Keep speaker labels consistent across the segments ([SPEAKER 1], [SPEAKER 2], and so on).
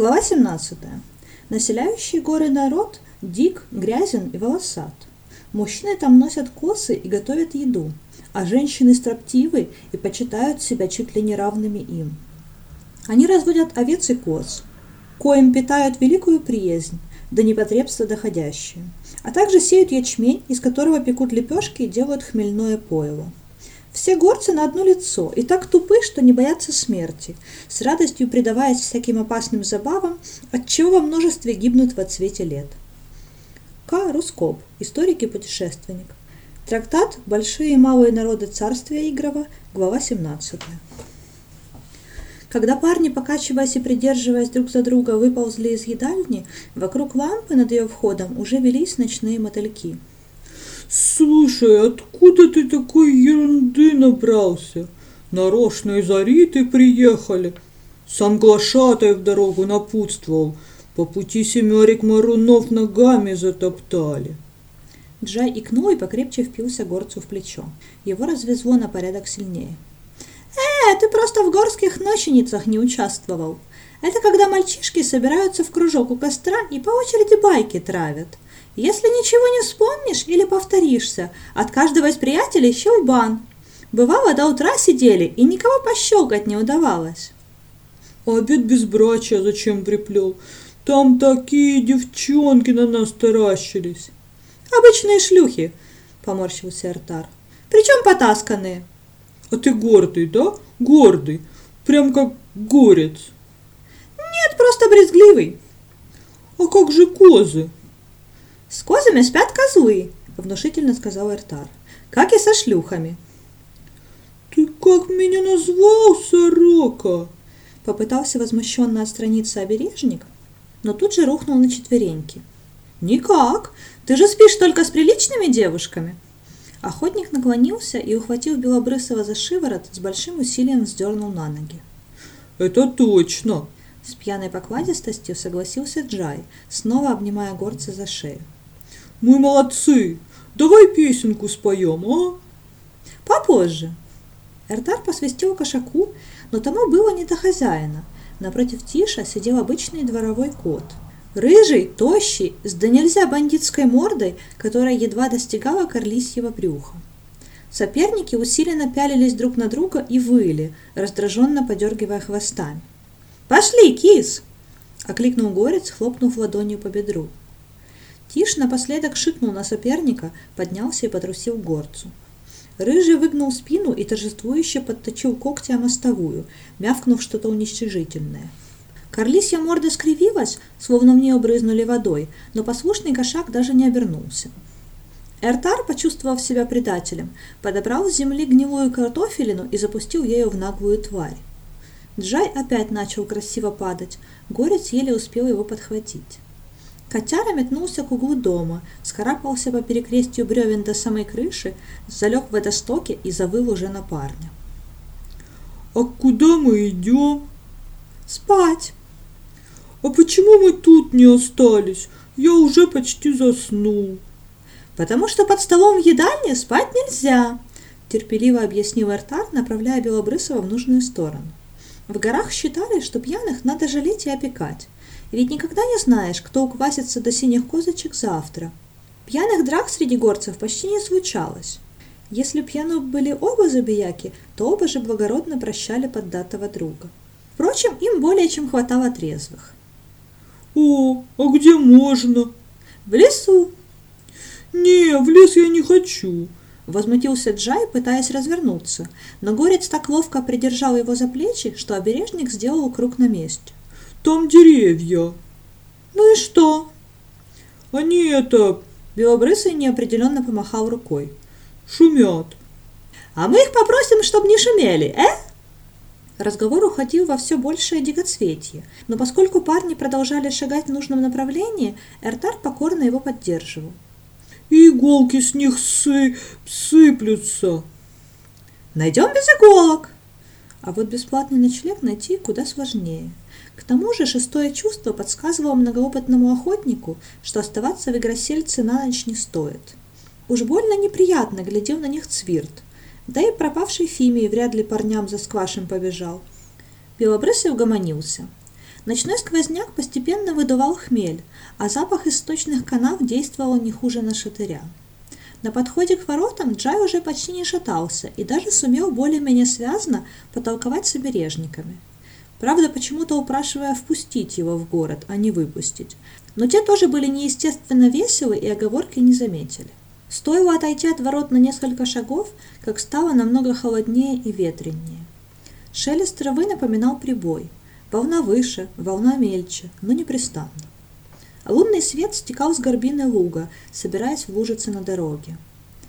[SPEAKER 1] Глава 17. Населяющий горы народ дик, грязен и волосат. Мужчины там носят косы и готовят еду, а женщины строптивы и почитают себя чуть ли не равными им. Они разводят овец и коз, коим питают великую приязнь, до непотребства доходящие, а также сеют ячмень, из которого пекут лепешки и делают хмельное пойло. Все горцы на одно лицо и так тупы, что не боятся смерти, с радостью предаваясь всяким опасным забавам, отчего во множестве гибнут во цвете лет. К. Рускоп, историк и путешественник. Трактат «Большие и малые народы царствия Игрова», глава 17. Когда парни, покачиваясь и придерживаясь друг за друга, выползли из едальни, вокруг лампы над ее входом уже велись ночные мотыльки –
[SPEAKER 2] «Слушай, откуда ты такой ерунды набрался? Нарочно из Ариты приехали. Сам глашатай в дорогу напутствовал. По пути семерик марунов ногами затоптали».
[SPEAKER 1] Джай икнул и покрепче впился горцу в плечо. Его развезло на порядок сильнее. «Э, ты просто в горских ноченицах не участвовал. Это когда мальчишки собираются в кружок у костра и по очереди байки травят. Если ничего не вспомнишь или повторишься, от каждого из приятелей щелбан. Бывало, до утра сидели, и никого пощелкать не удавалось.
[SPEAKER 2] А обед безбрачия зачем приплел? Там такие девчонки на нас таращились.
[SPEAKER 1] Обычные шлюхи, поморщился Артар. Причем потасканные.
[SPEAKER 2] А ты гордый, да? Гордый. Прям как горец.
[SPEAKER 1] Нет, просто брезгливый.
[SPEAKER 2] А как же козы?
[SPEAKER 1] «С козами спят козлы», — внушительно сказал Эртар. «Как и со шлюхами».
[SPEAKER 2] «Ты как меня назвал, сорока?»
[SPEAKER 1] Попытался возмущенно отстраниться обережник, но тут же рухнул на четвереньки. «Никак! Ты же спишь только с приличными девушками!» Охотник наклонился и, ухватив Белобрысова за шиворот, с большим усилием вздернул на ноги.
[SPEAKER 2] «Это точно!»
[SPEAKER 1] С пьяной покладистостью согласился Джай, снова обнимая горца за шею.
[SPEAKER 2] Мы молодцы! Давай песенку споем, а?
[SPEAKER 1] Попозже. Эртар посвистел кошаку, но тому было не до хозяина. Напротив Тиша сидел обычный дворовой кот. Рыжий, тощий, с да нельзя бандитской мордой, которая едва достигала корлисьего брюха. Соперники усиленно пялились друг на друга и выли, раздраженно подергивая хвостами. «Пошли, кис!» – окликнул горец, хлопнув ладонью по бедру. Тиш напоследок шикнул на соперника, поднялся и потрусил горцу. Рыжий выгнул спину и торжествующе подточил когти о мостовую, мявкнув что-то уничтожительное. Карлисья морда скривилась, словно в нее брызнули водой, но послушный кошак даже не обернулся. Эртар, почувствовав себя предателем, подобрал с земли гнилую картофелину и запустил ею в наглую тварь. Джай опять начал красиво падать, горец еле успел его подхватить. Котяра метнулся к углу дома, скарабкался по перекрестию бревен до самой крыши, залег в водостоке и завыл уже на парня.
[SPEAKER 2] «А куда мы идем?»
[SPEAKER 1] «Спать!»
[SPEAKER 2] «А почему мы тут не остались? Я уже почти заснул».
[SPEAKER 1] «Потому что под столом в едальне спать нельзя», терпеливо объяснил Эртар, направляя Белобрысова в нужную сторону. В горах считали, что пьяных надо жалеть и опекать. Ведь никогда не знаешь, кто уквасится до синих козочек завтра. Пьяных драк среди горцев почти не случалось. Если пьяны были оба забияки, то оба же благородно прощали поддатого друга. Впрочем, им более чем хватало трезвых.
[SPEAKER 2] «О, а где можно?»
[SPEAKER 1] «В лесу».
[SPEAKER 2] «Не, в лес я не хочу»,
[SPEAKER 1] Возмутился Джай, пытаясь развернуться, но горец так ловко придержал его за плечи, что обережник сделал круг на месте.
[SPEAKER 2] Там деревья.
[SPEAKER 1] Ну и что?
[SPEAKER 2] Они это...
[SPEAKER 1] Белобрысый неопределенно помахал рукой.
[SPEAKER 2] Шумят.
[SPEAKER 1] А мы их попросим, чтобы не шумели, э? Разговор уходил во все большее дикоцветье, но поскольку парни продолжали шагать в нужном направлении, Эртар покорно его поддерживал.
[SPEAKER 2] И иголки с них сы... сыплются.
[SPEAKER 1] Найдем без иголок. А вот бесплатный ночлег найти куда сложнее. К тому же шестое чувство подсказывало многоопытному охотнику, что оставаться в Игросельце на ночь не стоит. Уж больно неприятно глядел на них Цвирт, да и пропавший Фимий вряд ли парням за сквашем побежал. Белобрысый угомонился. Ночной сквозняк постепенно выдувал хмель, а запах источных канав действовал не хуже на шатыря. На подходе к воротам Джай уже почти не шатался и даже сумел более-менее связно потолковать с обережниками. Правда, почему-то упрашивая впустить его в город, а не выпустить. Но те тоже были неестественно веселы и оговорки не заметили. Стоило отойти от ворот на несколько шагов, как стало намного холоднее и ветреннее. Шелест травы напоминал прибой. Волна выше, волна мельче, но непрестанно. Лунный свет стекал с горбины луга, собираясь в лужице на дороге.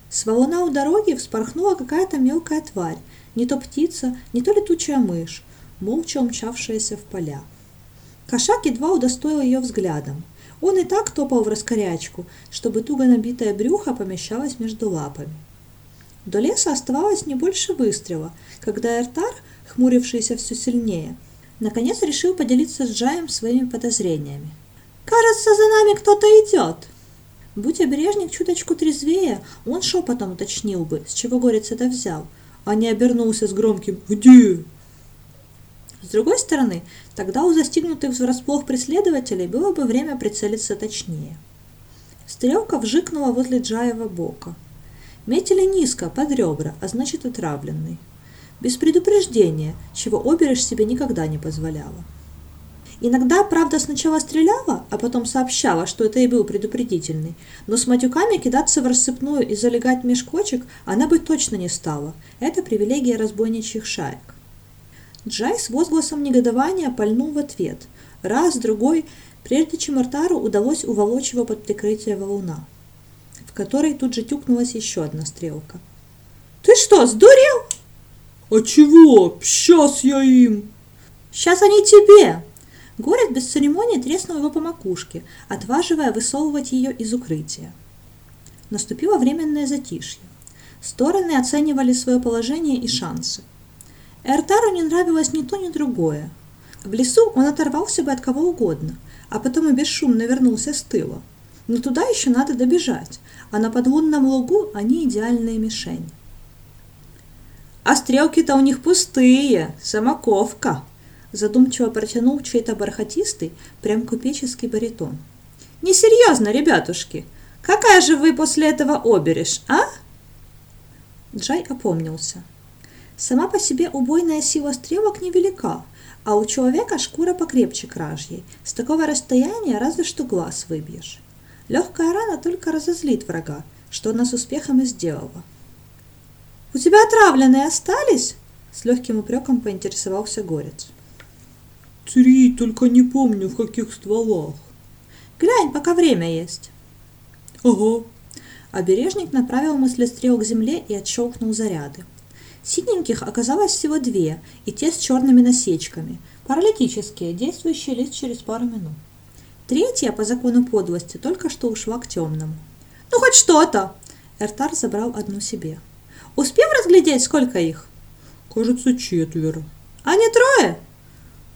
[SPEAKER 1] С валуна у дороги вспорхнула какая-то мелкая тварь, не то птица, не то летучая мышь, молча умчавшаяся в поля. Кошак едва удостоил ее взглядом. Он и так топал в раскорячку, чтобы туго набитое брюхо помещалось между лапами. До леса оставалось не больше выстрела, когда Эртар, хмурившийся все сильнее, наконец решил поделиться с Джаем своими подозрениями. «Кажется, за нами кто-то идет!» Будь обережник чуточку трезвее, он шепотом уточнил бы, с чего горец это взял, а не обернулся с громким «Где?». С другой стороны, тогда у застигнутых врасплох преследователей было бы время прицелиться точнее. Стрелка вжикнула возле Джаева бока. Метили низко, под ребра, а значит отравленный. Без предупреждения, чего обережь себе никогда не позволяла. Иногда, правда, сначала стреляла, а потом сообщала, что это и был предупредительный, но с матюками кидаться в рассыпную и залегать меж кочек она бы точно не стала. Это привилегия разбойничьих шаек. Джай с возгласом негодования пальнул в ответ. Раз, другой, прежде чем Артару удалось уволочь его под прикрытие валуна, в которой тут же тюкнулась еще одна стрелка. «Ты что, сдурел?»
[SPEAKER 2] «А чего? Сейчас я им!»
[SPEAKER 1] «Сейчас они тебе!» Горец без церемонии треснул его по макушке, отваживая высовывать ее из укрытия. Наступило временное затишье. Стороны оценивали свое положение и шансы. Эртару не нравилось ни то, ни другое. В лесу он оторвался бы от кого угодно, а потом и бесшумно вернулся с тыла. Но туда еще надо добежать, а на подлунном лугу они идеальная мишень. «А стрелки-то у них пустые, самоковка!» задумчиво протянул чей-то бархатистый, прям купеческий баритон. «Несерьезно, ребятушки! Какая же вы после этого обережь, а?» Джай опомнился. Сама по себе убойная сила стрелок невелика, а у человека шкура покрепче кражьей. С такого расстояния разве что глаз выбьешь. Легкая рана только разозлит врага, что она с успехом и сделала. «У тебя отравленные остались?» С легким упреком поинтересовался горец.
[SPEAKER 2] «Три, только не помню, в каких стволах».
[SPEAKER 1] «Глянь, пока время есть».
[SPEAKER 2] «Ага».
[SPEAKER 1] Обережник направил мыслестрел к земле и отщелкнул заряды. Синеньких оказалось всего две, и те с черными насечками, паралитические, действующие лишь через пару минут. Третья, по закону подлости, только что ушла к темному. «Ну, хоть что-то!» Эртар забрал одну себе. «Успел разглядеть, сколько их?»
[SPEAKER 2] «Кажется, четверо».
[SPEAKER 1] «А не трое?»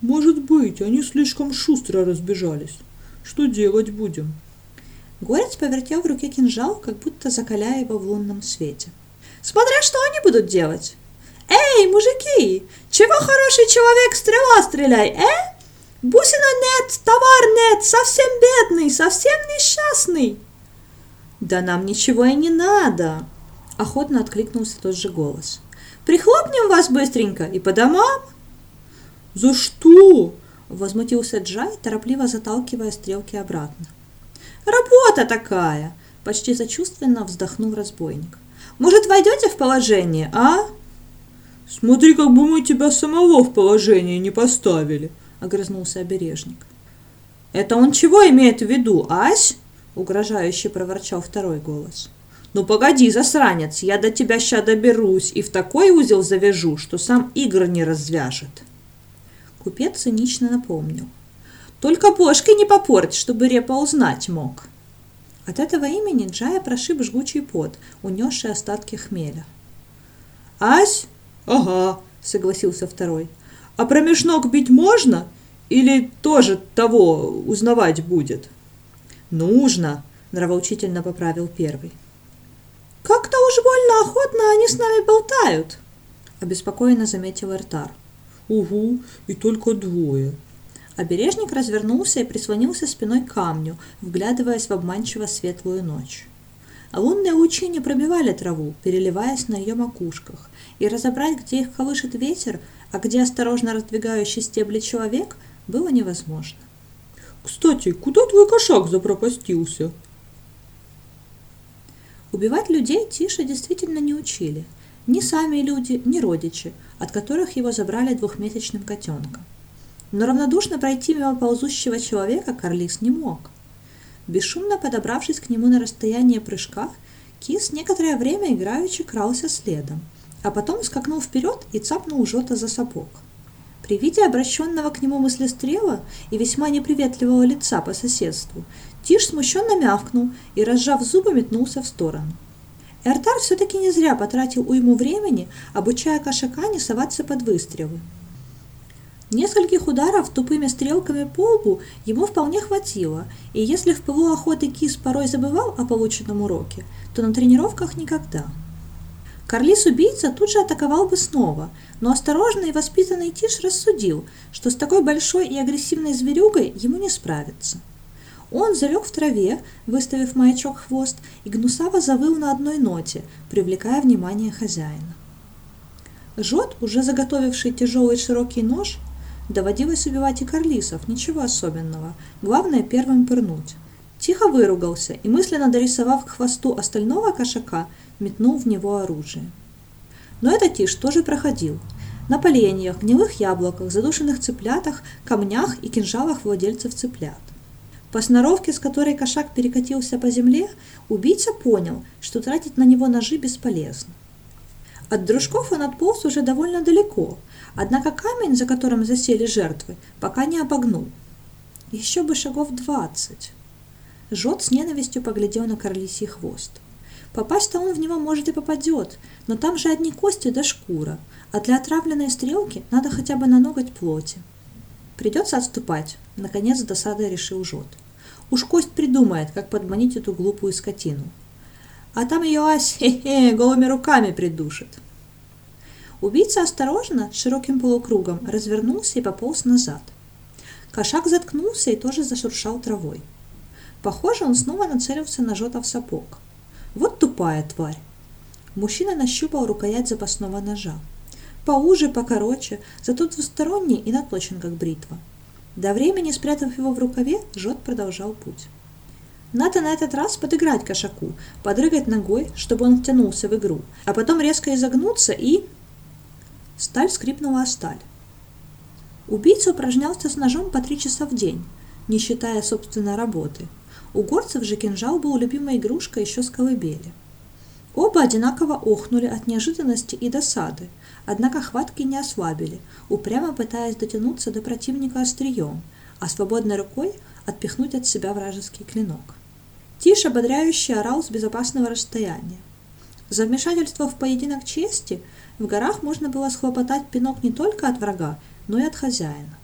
[SPEAKER 2] «Может быть, они слишком шустро разбежались. Что делать будем?»
[SPEAKER 1] Горец повертел в руке кинжал, как будто закаляя его в лунном свете. Смотря что они будут делать. Эй, мужики, чего хороший человек стрела стреляй, э? Бусина нет, товар нет, совсем бедный, совсем несчастный. Да нам ничего и не надо, охотно откликнулся тот же голос. Прихлопнем вас быстренько и по домам.
[SPEAKER 2] За что?
[SPEAKER 1] Возмутился Джай, торопливо заталкивая стрелки обратно. Работа такая, почти сочувственно вздохнул разбойник. Может, войдете в положение, а?»
[SPEAKER 2] «Смотри, как бы мы тебя самого в положение не поставили», — огрызнулся обережник.
[SPEAKER 1] «Это он чего имеет в виду, ась?» — угрожающе проворчал второй голос. «Ну погоди, засранец, я до тебя ща доберусь и в такой узел завяжу, что сам игр не развяжет». Купец цинично напомнил. «Только бошки не попорть, чтобы репа узнать мог». От этого имени Джая прошиб жгучий пот, унесший остатки хмеля.
[SPEAKER 2] «Ась? Ага», — согласился второй. «А про мешнок бить можно? Или тоже того узнавать будет?»
[SPEAKER 1] «Нужно», — нравоучительно поправил первый. «Как-то уж больно охотно они с нами болтают», — обеспокоенно заметил Эртар.
[SPEAKER 2] «Угу, и только двое».
[SPEAKER 1] Обережник развернулся и прислонился спиной к камню, вглядываясь в обманчиво светлую ночь. А лунные лучи не пробивали траву, переливаясь на ее макушках, и разобрать, где их колышет ветер, а где осторожно раздвигающий стебли человек, было невозможно.
[SPEAKER 2] «Кстати, куда твой кошак запропастился?»
[SPEAKER 1] Убивать людей Тиша действительно не учили. Ни сами люди, ни родичи, от которых его забрали двухмесячным котенком. Но равнодушно пройти мимо ползущего человека Карлис не мог. Бесшумно подобравшись к нему на расстояние прыжка, кис некоторое время играючи крался следом, а потом скакнул вперед и цапнул Жота за сапог. При виде обращенного к нему мыслестрела и весьма неприветливого лица по соседству, Тиш смущенно мявкнул и, разжав зубы, метнулся в сторону. Эртар все-таки не зря потратил уйму времени, обучая кошака не соваться под выстрелы. Нескольких ударов тупыми стрелками по лбу ему вполне хватило, и если в пылу охоты кис порой забывал о полученном уроке, то на тренировках никогда. Карлис-убийца тут же атаковал бы снова, но осторожный и воспитанный Тиш рассудил, что с такой большой и агрессивной зверюгой ему не справиться. Он залег в траве, выставив маячок хвост, и гнусаво завыл на одной ноте, привлекая внимание хозяина. Жот, уже заготовивший тяжелый широкий нож, Доводилось убивать и карлисов, ничего особенного. Главное первым пырнуть. Тихо выругался и, мысленно дорисовав к хвосту остального кошака, метнул в него оружие. Но этот тишь тоже проходил. На поленьях, гнилых яблоках, задушенных цыплятах, камнях и кинжалах владельцев цыплят. По сноровке, с которой кошак перекатился по земле, убийца понял, что тратить на него ножи бесполезно. От дружков он отполз уже довольно далеко, Однако камень, за которым засели жертвы, пока не обогнул. Еще бы шагов двадцать. Жот с ненавистью поглядел на корлисий хвост. Попасть-то он в него, может, и попадет, но там же одни кости да шкура, а для отравленной стрелки надо хотя бы на ноготь плоти. Придется отступать, наконец с досадой решил Жот. Уж кость придумает, как подманить эту глупую скотину. А там ее ась, голыми руками придушит. Убийца осторожно, широким полукругом, развернулся и пополз назад. Кошак заткнулся и тоже зашуршал травой. Похоже, он снова нацелился на Жотов сапог. Вот тупая тварь. Мужчина нащупал рукоять запасного ножа. Поуже, покороче, зато двусторонний и наточен, как бритва. До времени, спрятав его в рукаве, Жот продолжал путь. Надо на этот раз подыграть кошаку, подрыгать ногой, чтобы он втянулся в игру, а потом резко изогнуться и... Сталь скрипнула о сталь. Убийца упражнялся с ножом по три часа в день, не считая собственной работы. У горцев же кинжал был любимой игрушкой еще с колыбели. Оба одинаково охнули от неожиданности и досады, однако хватки не ослабили, упрямо пытаясь дотянуться до противника острием, а свободной рукой отпихнуть от себя вражеский клинок. Тиш ободряюще орал с безопасного расстояния. За вмешательство в поединок чести в горах можно было схлопотать пинок не только от врага, но и от хозяина.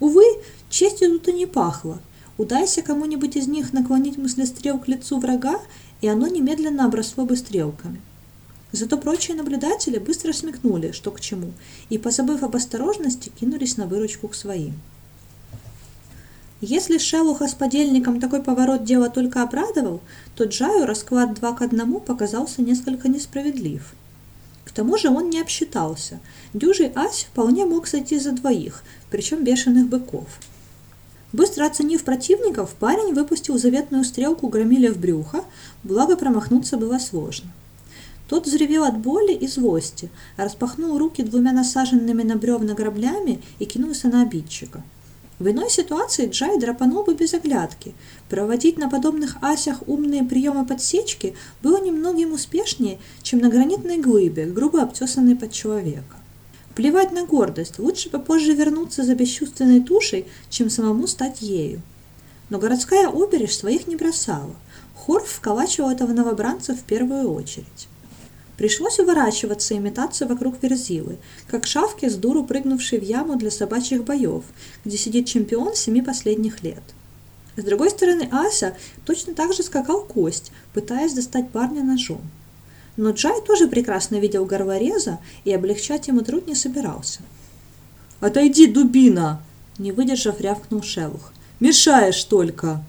[SPEAKER 1] Увы, честью тут и не пахло. Удайся кому-нибудь из них наклонить мыслестрел к лицу врага, и оно немедленно обросло бы стрелками. Зато прочие наблюдатели быстро смекнули, что к чему, и, позабыв об осторожности, кинулись на выручку к своим. Если Шелуха с подельником такой поворот дела только обрадовал, то Джаю расклад два к одному показался несколько несправедлив – к тому же он не обсчитался. Дюжий ась вполне мог сойти за двоих, причем бешеных быков. Быстро оценив противников, парень выпустил заветную стрелку громиля в брюхо, благо промахнуться было сложно. Тот взревел от боли и злости, распахнул руки двумя насаженными на бревна граблями и кинулся на обидчика. В иной ситуации Джай драпанул бы без оглядки. Проводить на подобных асях умные приемы подсечки было немногим успешнее, чем на гранитной глыбе, грубо обтесанной под человека. Плевать на гордость, лучше попозже вернуться за бесчувственной тушей, чем самому стать ею. Но городская обережь своих не бросала. Хорф вколачивал этого новобранца в первую очередь. Пришлось уворачиваться и метаться вокруг Верзилы, как шавки с дуру прыгнувшие в яму для собачьих боев, где сидит чемпион семи последних лет. С другой стороны Ася точно так же скакал кость, пытаясь достать парня ножом. Но Джай тоже прекрасно видел горвореза и облегчать ему труд не собирался.
[SPEAKER 2] «Отойди, дубина!»
[SPEAKER 1] Не выдержав, рявкнул Шелух.
[SPEAKER 2] «Мешаешь только!»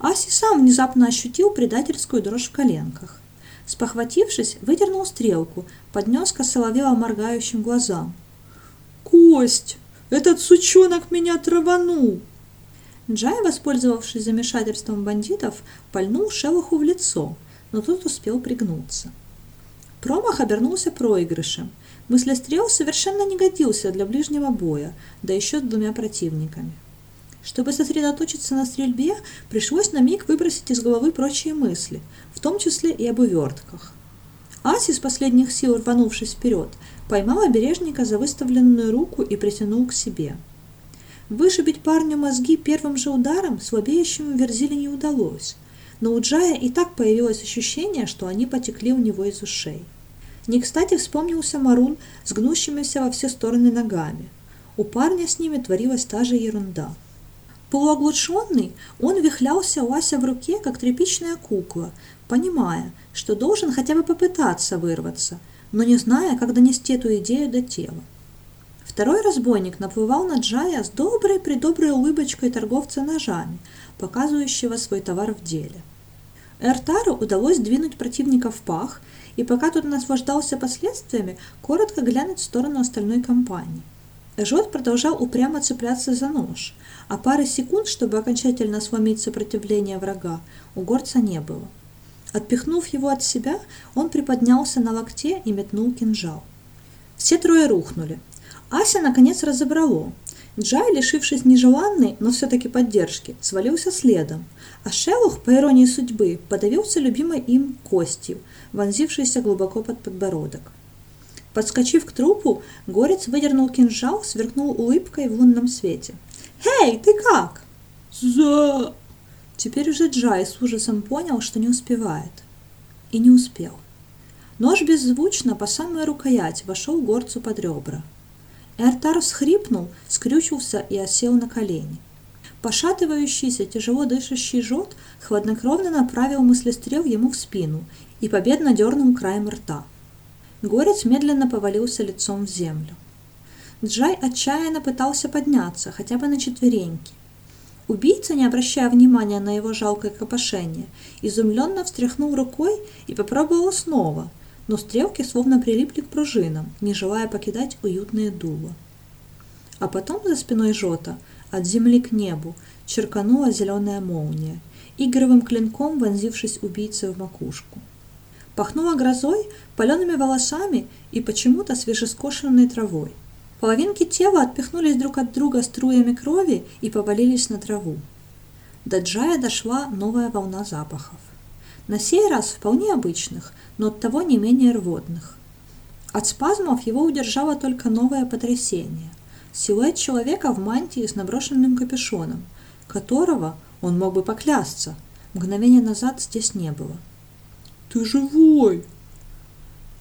[SPEAKER 1] Аси сам внезапно ощутил предательскую дрожь в коленках. Спохватившись, выдернул стрелку, поднес к соловела моргающим глазам.
[SPEAKER 2] «Кость! Этот сучонок меня траванул!»
[SPEAKER 1] Джай, воспользовавшись замешательством бандитов, пальнул Шелуху в лицо, но тот успел пригнуться. Промах обернулся проигрышем. Мыслестрел совершенно не годился для ближнего боя, да еще с двумя противниками. Чтобы сосредоточиться на стрельбе, пришлось на миг выбросить из головы прочие мысли, в том числе и об увертках. Аси с последних сил рванувшись вперед, поймал обережника за выставленную руку и притянул к себе. Вышибить парню мозги первым же ударом слабеющему Верзиле не удалось, но у Джая и так появилось ощущение, что они потекли у него из ушей. Не кстати вспомнился Марун с гнущимися во все стороны ногами. У парня с ними творилась та же ерунда – Полуоглушенный, он вихлялся у Ася в руке, как тряпичная кукла, понимая, что должен хотя бы попытаться вырваться, но не зная, как донести эту идею до тела. Второй разбойник наплывал на Джая с доброй-предоброй улыбочкой торговца ножами, показывающего свой товар в деле. Эртару удалось двинуть противника в пах, и пока тот наслаждался последствиями, коротко глянуть в сторону остальной компании. Жот продолжал упрямо цепляться за нож, а пары секунд, чтобы окончательно сломить сопротивление врага, у горца не было. Отпихнув его от себя, он приподнялся на локте и метнул кинжал. Все трое рухнули. Ася наконец разобрало. Джай, лишившись нежеланной, но все-таки поддержки, свалился следом, а Шелух, по иронии судьбы, подавился любимой им костью, вонзившейся глубоко под подбородок. Подскочив к трупу, горец выдернул кинжал, сверкнул улыбкой в лунном свете. «Эй, ты как?»
[SPEAKER 2] «За...»
[SPEAKER 1] Теперь уже Джай с ужасом понял, что не успевает. И не успел. Нож беззвучно по самой рукоять вошел горцу под ребра. Эртар всхрипнул, скрючился и осел на колени. Пошатывающийся, тяжело дышащий жот хладнокровно направил мыслестрел ему в спину и победно дернул краем рта. Горец медленно повалился лицом в землю. Джай отчаянно пытался подняться, хотя бы на четвереньки. Убийца, не обращая внимания на его жалкое копошение, изумленно встряхнул рукой и попробовал снова, но стрелки словно прилипли к пружинам, не желая покидать уютные дула. А потом за спиной Жота, от земли к небу, черканула зеленая молния, игровым клинком вонзившись убийце в макушку. Пахнуло грозой, палеными волосами и почему-то свежескошенной травой. Половинки тела отпихнулись друг от друга струями крови и повалились на траву. До Джая дошла новая волна запахов. На сей раз вполне обычных, но оттого не менее рвотных. От спазмов его удержало только новое потрясение. Силуэт человека в мантии с наброшенным капюшоном, которого, он мог бы поклясться, мгновение назад здесь не было.
[SPEAKER 2] «Ты живой!»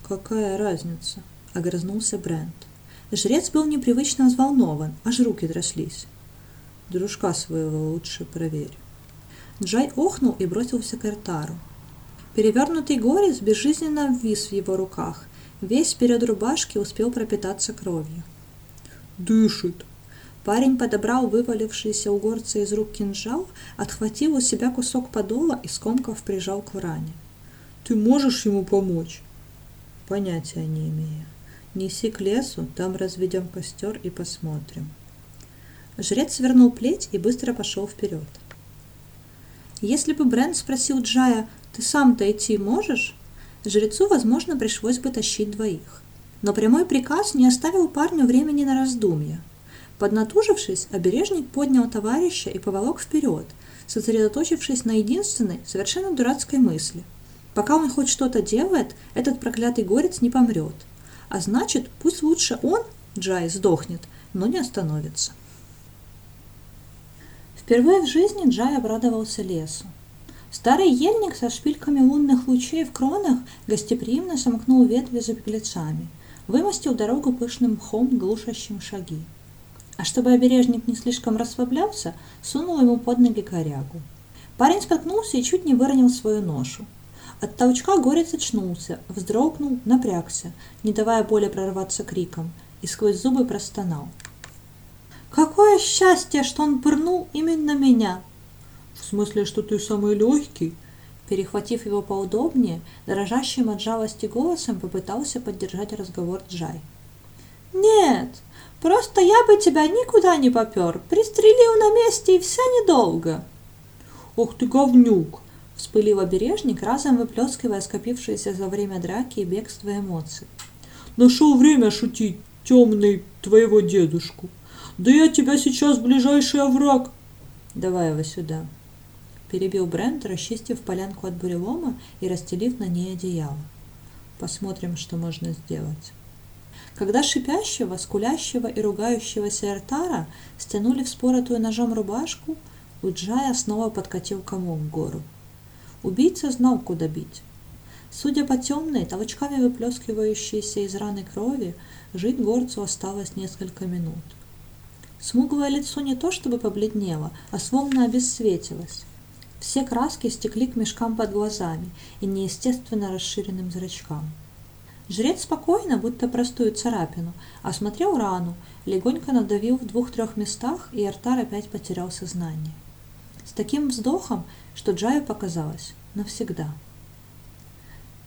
[SPEAKER 1] «Какая разница?» — огрызнулся Брент. Жрец был непривычно взволнован, аж руки тряслись. «Дружка своего лучше проверь». Джай охнул и бросился к Эртару. Перевернутый горец безжизненно ввис в его руках. Весь вперед рубашки успел пропитаться кровью.
[SPEAKER 2] «Дышит!»
[SPEAKER 1] Парень подобрал вывалившийся у горца из рук кинжал, отхватил у себя кусок подола и скомков прижал к ране.
[SPEAKER 2] Ты можешь ему помочь?
[SPEAKER 1] Понятия не имею. Неси к лесу, там разведем костер и посмотрим. Жрец свернул плеть и быстро пошел вперед. Если бы Брент спросил Джая, ты сам-то идти можешь? Жрецу, возможно, пришлось бы тащить двоих. Но прямой приказ не оставил парню времени на раздумья. Поднатужившись, обережник поднял товарища и поволок вперед, сосредоточившись на единственной, совершенно дурацкой мысли – Пока он хоть что-то делает, этот проклятый горец не помрет. А значит, пусть лучше он, Джай, сдохнет, но не остановится. Впервые в жизни Джай обрадовался лесу. Старый ельник со шпильками лунных лучей в кронах гостеприимно сомкнул ветви за беглецами, вымостил дорогу пышным мхом, глушащим шаги. А чтобы обережник не слишком расслаблялся, сунул ему под ноги корягу. Парень споткнулся и чуть не выронил свою ношу. От толчка горец очнулся, вздрогнул, напрягся, не давая боли прорваться криком, и сквозь зубы простонал. Какое счастье, что он пырнул именно меня.
[SPEAKER 2] В смысле, что ты самый легкий?
[SPEAKER 1] Перехватив его поудобнее, дрожащим от жалости голосом попытался поддержать разговор Джай. «Нет, просто я бы тебя никуда не попер, пристрелил на месте и вся недолго».
[SPEAKER 2] «Ох ты говнюк!»
[SPEAKER 1] – вспылил обережник, разом выплескивая скопившиеся за время драки и бегства эмоции.
[SPEAKER 2] «Нашел время шутить, темный твоего дедушку. Да я тебя сейчас ближайший овраг».
[SPEAKER 1] «Давай его сюда», перебил Брент, расчистив полянку от бурелома и расстелив на ней одеяло. Посмотрим, что можно сделать. Когда шипящего, скулящего и ругающегося Эртара стянули в споротую ножом рубашку, у снова подкатил комок в гору. Убийца знал, куда бить. Судя по темной, толчками выплескивающейся из раны крови, жить горцу осталось несколько минут. Смуглое лицо не то чтобы побледнело, а словно обесцветилось. Все краски стекли к мешкам под глазами и неестественно расширенным зрачкам. Жрец спокойно, будто простую царапину, осмотрел рану, легонько надавил в двух-трех местах, и Артар опять потерял сознание. С таким вздохом, что Джаю показалось навсегда.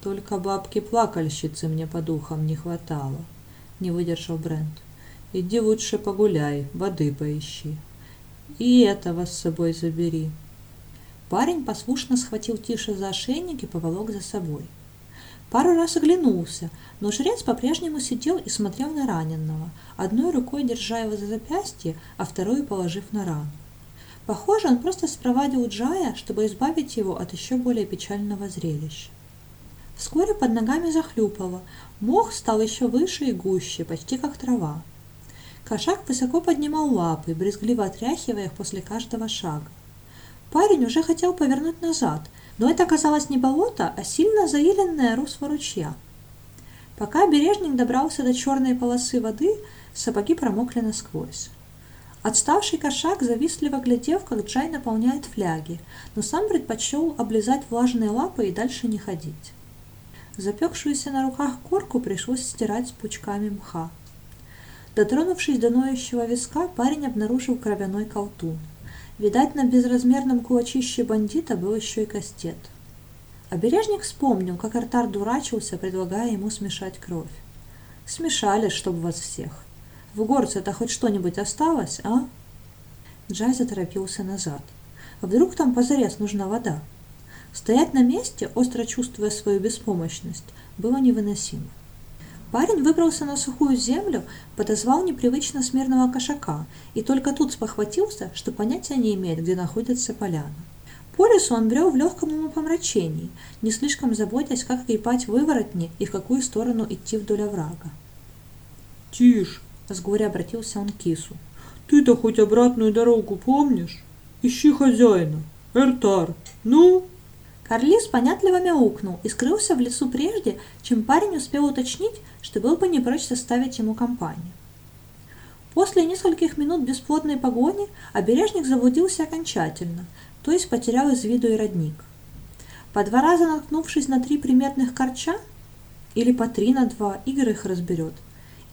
[SPEAKER 2] Только бабки-плакальщицы мне по духам не хватало, не выдержал Брент. Иди лучше погуляй, воды поищи. И этого с собой забери.
[SPEAKER 1] Парень послушно схватил Тиша за ошейник и поволок за собой. Пару раз оглянулся, но жрец по-прежнему сидел и смотрел на раненого, одной рукой держа его за запястье, а второй положив на рану. Похоже, он просто спровадил Джая, чтобы избавить его от еще более печального зрелища. Вскоре под ногами захлюпало, мох стал еще выше и гуще, почти как трава. Кошак высоко поднимал лапы, брезгливо отряхивая их после каждого шага. Парень уже хотел повернуть назад, но это оказалось не болото, а сильно заиленное русло ручья. Пока бережник добрался до черной полосы воды, сапоги промокли насквозь. Отставший кошак завистливо глядел, как Джай наполняет фляги, но сам предпочел облизать влажные лапы и дальше не ходить. Запекшуюся на руках корку пришлось стирать с пучками мха. Дотронувшись до ноющего виска, парень обнаружил кровяной колтун – Видать, на безразмерном кулачище бандита был еще и кастет. Обережник вспомнил, как Артар дурачился, предлагая ему смешать кровь. Смешали, чтобы вас всех. В горце-то хоть что-нибудь осталось, а? Джай заторопился назад. А вдруг там позарез нужна вода? Стоять на месте, остро чувствуя свою беспомощность, было невыносимо. Парень выбрался на сухую землю, подозвал непривычно смирного кошака и только тут спохватился, что понятия не имеет, где находится поляна. По лесу он брел в легком умопомрачении, не слишком заботясь, как огибать выворотни и в какую сторону идти вдоль оврага.
[SPEAKER 2] «Тише!»
[SPEAKER 1] — с горя обратился он к кису.
[SPEAKER 2] «Ты-то хоть обратную дорогу помнишь? Ищи хозяина! Эртар! Ну?»
[SPEAKER 1] Карлис понятливо мяукнул и скрылся в лесу прежде, чем парень успел уточнить, что был бы не прочь составить ему компанию. После нескольких минут бесплодной погони обережник заблудился окончательно, то есть потерял из виду и родник. По два раза наткнувшись на три приметных корча, или по три на два, Игорь их разберет,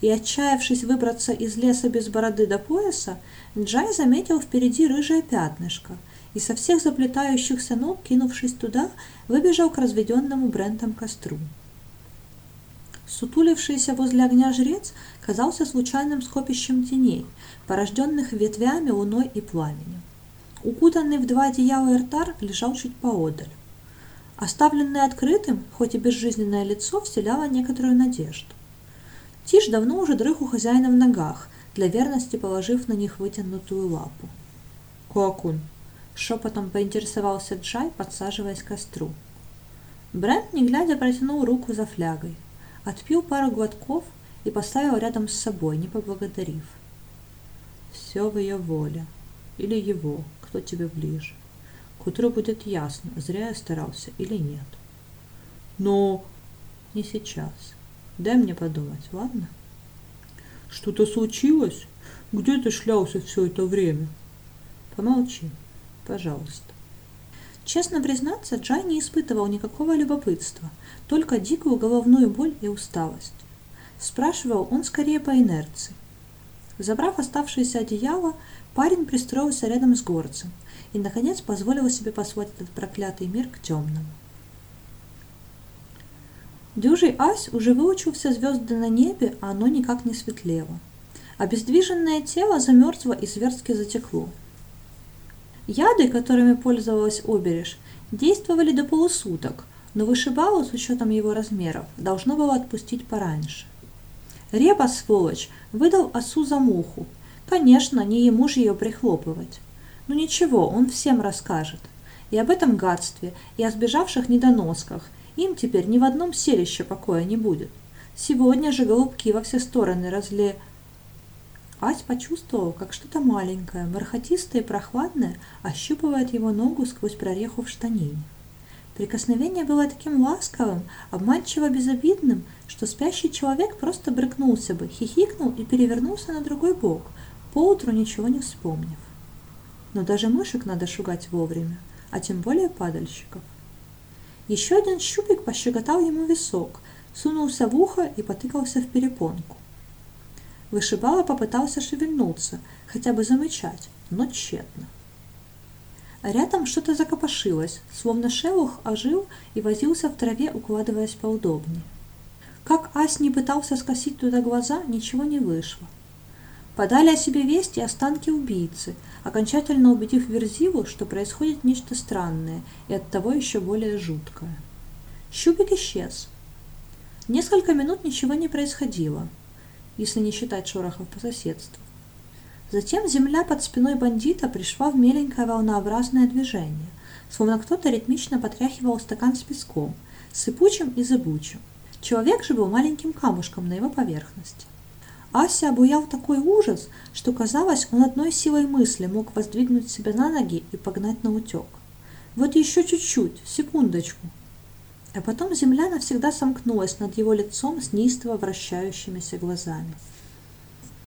[SPEAKER 1] и отчаявшись выбраться из леса без бороды до пояса, Джай заметил впереди рыжее пятнышко – и со всех заплетающихся ног, кинувшись туда, выбежал к разведенному Брентом костру. Сутулившийся возле огня жрец казался случайным скопищем теней, порожденных ветвями, луной и пламенем. Укутанный в два одеяла Эртар лежал чуть поодаль. Оставленное открытым, хоть и безжизненное лицо вселяло некоторую надежду. Тиш давно уже дрых у хозяина в ногах, для верности положив на них вытянутую лапу.
[SPEAKER 2] «Как он?»
[SPEAKER 1] Шепотом поинтересовался Джай, подсаживаясь к костру. Брент, не глядя, протянул руку за флягой, отпил пару глотков и поставил рядом с собой, не поблагодарив. Все в ее воле. Или его, кто тебе ближе. К утру будет ясно, зря я старался или нет.
[SPEAKER 2] Но
[SPEAKER 1] не сейчас. Дай мне подумать, ладно?
[SPEAKER 2] Что-то случилось? Где ты шлялся все это время?
[SPEAKER 1] Помолчи. Пожалуйста. Честно признаться, Джай не испытывал никакого любопытства, только дикую головную боль и усталость. Спрашивал он скорее по инерции. Забрав оставшееся одеяло, парень пристроился рядом с горцем и, наконец, позволил себе послать этот проклятый мир к темному. Дюжий Ась уже выучил все звезды на небе, а оно никак не светлело. Обездвиженное тело замерзло и зверски затекло. Яды, которыми пользовалась обережь, действовали до полусуток, но вышибало, с учетом его размеров, должно было отпустить пораньше. Репа, сволочь, выдал осу за муху. Конечно, не ему же ее прихлопывать. Но ничего, он всем расскажет. И об этом гадстве, и о сбежавших недоносках. Им теперь ни в одном селище покоя не будет. Сегодня же голубки во все стороны разле... Ась почувствовал, как что-то маленькое, бархатистое и прохладное ощупывает его ногу сквозь прореху в штанине. Прикосновение было таким ласковым, обманчиво безобидным, что спящий человек просто брыкнулся бы, хихикнул и перевернулся на другой бок, поутру ничего не вспомнив. Но даже мышек надо шугать вовремя, а тем более падальщиков. Еще один щупик пощекотал ему висок, сунулся в ухо и потыкался в перепонку. Вышибала попытался шевельнуться, хотя бы замычать, но тщетно. Рядом что-то закопошилось, словно шелух ожил и возился в траве, укладываясь поудобнее. Как Ась не пытался скосить туда глаза, ничего не вышло. Подали о себе весть и останки убийцы, окончательно убедив Верзилу, что происходит нечто странное и оттого еще более жуткое. Щупик исчез. Несколько минут ничего не происходило, если не считать шорохов по соседству. Затем земля под спиной бандита пришла в меленькое волнообразное движение, словно кто-то ритмично потряхивал стакан с песком, сыпучим и зыбучим. Человек же был маленьким камушком на его поверхности. Ася обуял такой ужас, что казалось, он одной силой мысли мог воздвигнуть себя на ноги и погнать на утек. Вот еще чуть-чуть, секундочку. А потом земля навсегда сомкнулась над его лицом с неистово вращающимися глазами.